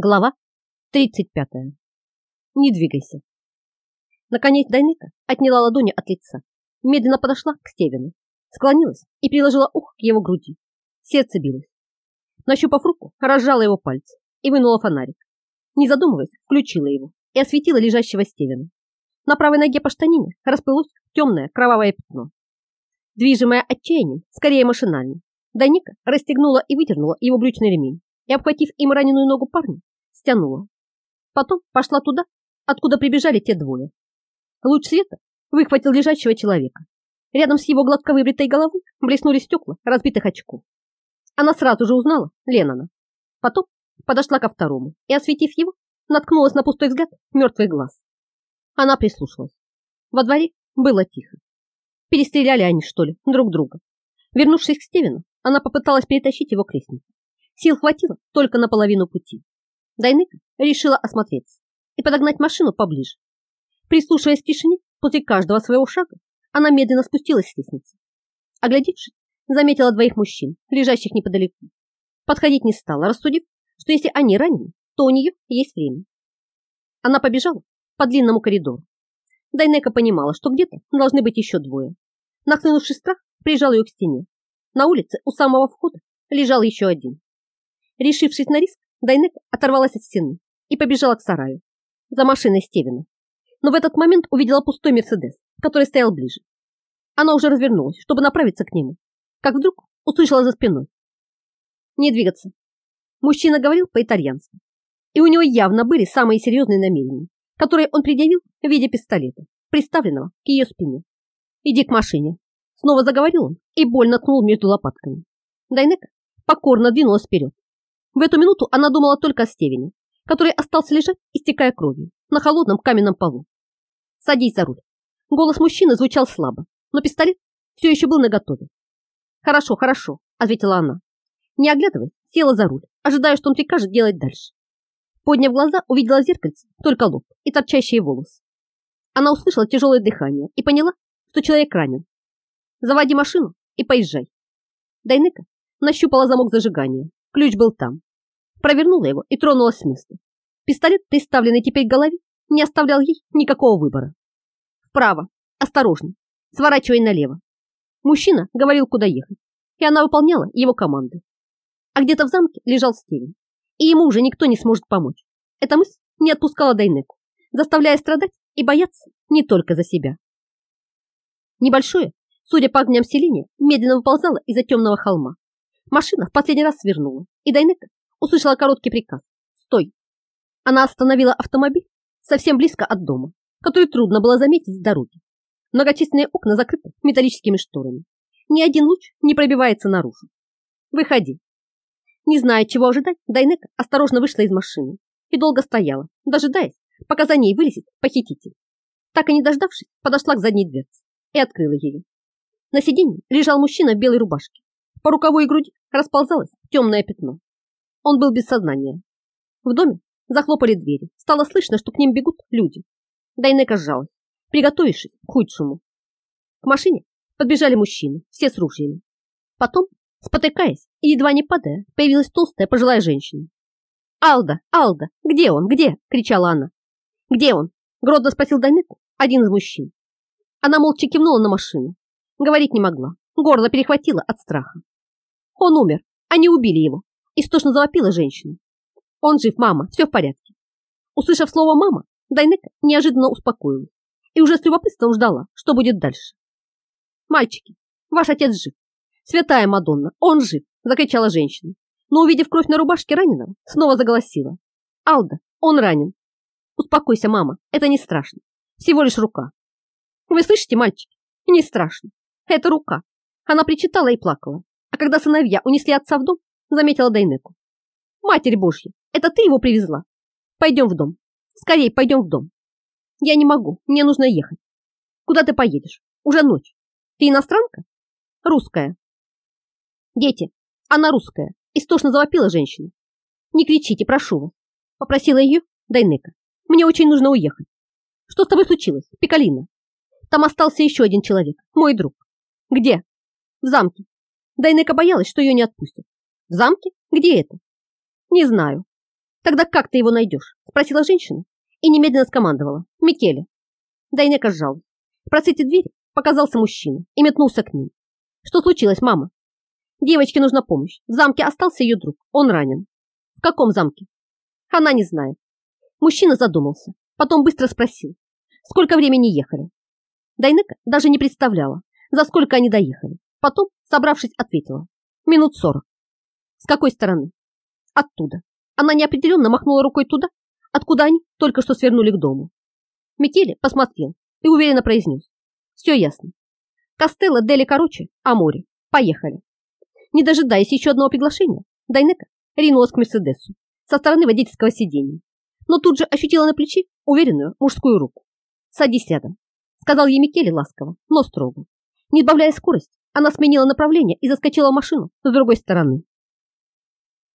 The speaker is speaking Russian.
Глава 35. Не двигайся. Наконец Дайнека отняла ладони от лица, медленно подошла к Стевену, склонилась и приложила ухо к его груди. Сердце билось. Нащупав руку, разжала его пальцы и вынула фонарик. Не задумываясь, включила его и осветила лежащего Стевена. На правой ноге по штанине расплылось темное кровавое пятно. Движимая отчаянием, скорее машинально, Дайнека расстегнула и выдернула его брючный ремень и, обхватив им раненую ногу парня, стянула. Потом пошла туда, откуда прибежали те двое. Луч света выхватил лежащего человека. Рядом с его гладко выбритой головой блеснули стекла разбитых очков. Она сразу же узнала Леннона. Потом подошла ко второму и, осветив его, наткнулась на пустой взгляд мертвый глаз. Она прислушалась. Во дворе было тихо. Перестреляли они, что ли, друг друга. Вернувшись к Стивену, она попыталась перетащить его к лестнице. Сил хватило только на половину пути. Дайныка решила осмотреться и подогнать машину поближе. Прислушиваясь к тишине после каждого своего шага, она медленно спустилась с лестницы. Оглядевшись, заметила двоих мужчин, лежащих неподалеку. Подходить не стала, рассудив, что если они ранены, то у нее есть время. Она побежала по длинному коридору. Дайнека понимала, что где-то должны быть еще двое. Нахлынувший страх прижал ее к стене. На улице у самого входа лежал еще один. Решившись на риск, Дайнек оторвалась от стены и побежала к сараю за машиной Стивена. Но в этот момент увидела пустой Мерседес, который стоял ближе. Она уже развернулась, чтобы направиться к нему, как вдруг услышала за спиной. Не двигаться. Мужчина говорил по-итальянски, и у него явно были самые серьезные намерения, которые он предъявил в виде пистолета, приставленного к ее спине. «Иди к машине», — снова заговорил он и больно ткнул между лопатками. Дайнека покорно двинулась вперед, в эту минуту она думала только о Стевене, который остался лежать, истекая кровью, на холодном каменном полу. «Садись за руль». Голос мужчины звучал слабо, но пистолет все еще был наготове. «Хорошо, хорошо», — ответила она. Не оглядываясь, села за руль, ожидая, что он прикажет делать дальше. Подняв глаза, увидела зеркальце только лоб и торчащие волосы. Она услышала тяжелое дыхание и поняла, что человек ранен. «Заводи машину и поезжай». Дайнека нащупала замок зажигания. Ключ был там провернула его и тронулась с места. Пистолет, приставленный теперь к голове, не оставлял ей никакого выбора. Вправо, осторожно, сворачивай налево. Мужчина говорил, куда ехать, и она выполняла его команды. А где-то в замке лежал Стивен, и ему уже никто не сможет помочь. Эта мысль не отпускала Дайнеку, заставляя страдать и бояться не только за себя. Небольшое, судя по огням селения, медленно выползало из-за темного холма. Машина в последний раз свернула, и Дайнека услышала короткий приказ. «Стой!» Она остановила автомобиль совсем близко от дома, который трудно было заметить с дороги. Многочисленные окна закрыты металлическими шторами. Ни один луч не пробивается наружу. «Выходи!» Не зная, чего ожидать, Дайнека осторожно вышла из машины и долго стояла, дожидаясь, пока за ней вылезет похититель. Так и не дождавшись, подошла к задней дверце и открыла ее. На сиденье лежал мужчина в белой рубашке. По рукаву и груди расползалось темное пятно. Он был без сознания. В доме захлопали двери. Стало слышно, что к ним бегут люди. Дайнека сжалась, приготовившись к худшему. К машине подбежали мужчины, все с ружьями. Потом, спотыкаясь и едва не падая, появилась толстая пожилая женщина. «Алда! Алда! Где он? Где?» – кричала она. «Где он?» – грозно спросил Дайнеку один из мужчин. Она молча кивнула на машину. Говорить не могла. Горло перехватило от страха. Он умер. Они убили его. Истошно завопила женщина. Он жив, мама, все в порядке. Услышав слово «мама», Дайнека неожиданно успокоилась и уже с любопытством ждала, что будет дальше. «Мальчики, ваш отец жив. Святая Мадонна, он жив!» – закричала женщина. Но, увидев кровь на рубашке раненого, снова заголосила. «Алда, он ранен. Успокойся, мама, это не страшно. Всего лишь рука. Вы слышите, мальчики? Не страшно. Это рука. Она причитала и плакала. А когда сыновья унесли отца в дом, заметила Дайнеку. Матерь Божья, это ты его привезла? Пойдем в дом. Скорей, пойдем в дом. Я не могу, мне нужно ехать. Куда ты поедешь? Уже ночь. Ты иностранка? Русская. Дети, она русская. Истошно завопила женщина. Не кричите, прошу вас. Попросила ее Дайнека. Мне очень нужно уехать. Что с тобой случилось, Пикалина? Там остался еще один человек, мой друг. Где? В замке. Дайнека боялась, что ее не отпустят. В замке? Где это? Не знаю. Тогда как ты его найдешь? Спросила женщина и немедленно скомандовала. Микеле. Дайнека сжал. В просвете двери показался мужчина и метнулся к ним. Что случилось, мама? Девочке нужна помощь. В замке остался ее друг. Он ранен. В каком замке? Она не знает. Мужчина задумался. Потом быстро спросил. Сколько времени ехали? Дайнека даже не представляла, за сколько они доехали. Потом, собравшись, ответила. Минут сорок. С какой стороны? Оттуда. Она неопределенно махнула рукой туда, откуда они только что свернули к дому. Микеле посмотрел и уверенно произнес. Все ясно. Костелло Дели короче, а море. Поехали. Не дожидаясь еще одного приглашения, Дайнека ринулась к Мерседесу со стороны водительского сиденья, но тут же ощутила на плече уверенную мужскую руку. «Садись рядом», — сказал ей Микеле ласково, но строго. Не добавляя скорость, она сменила направление и заскочила в машину с другой стороны.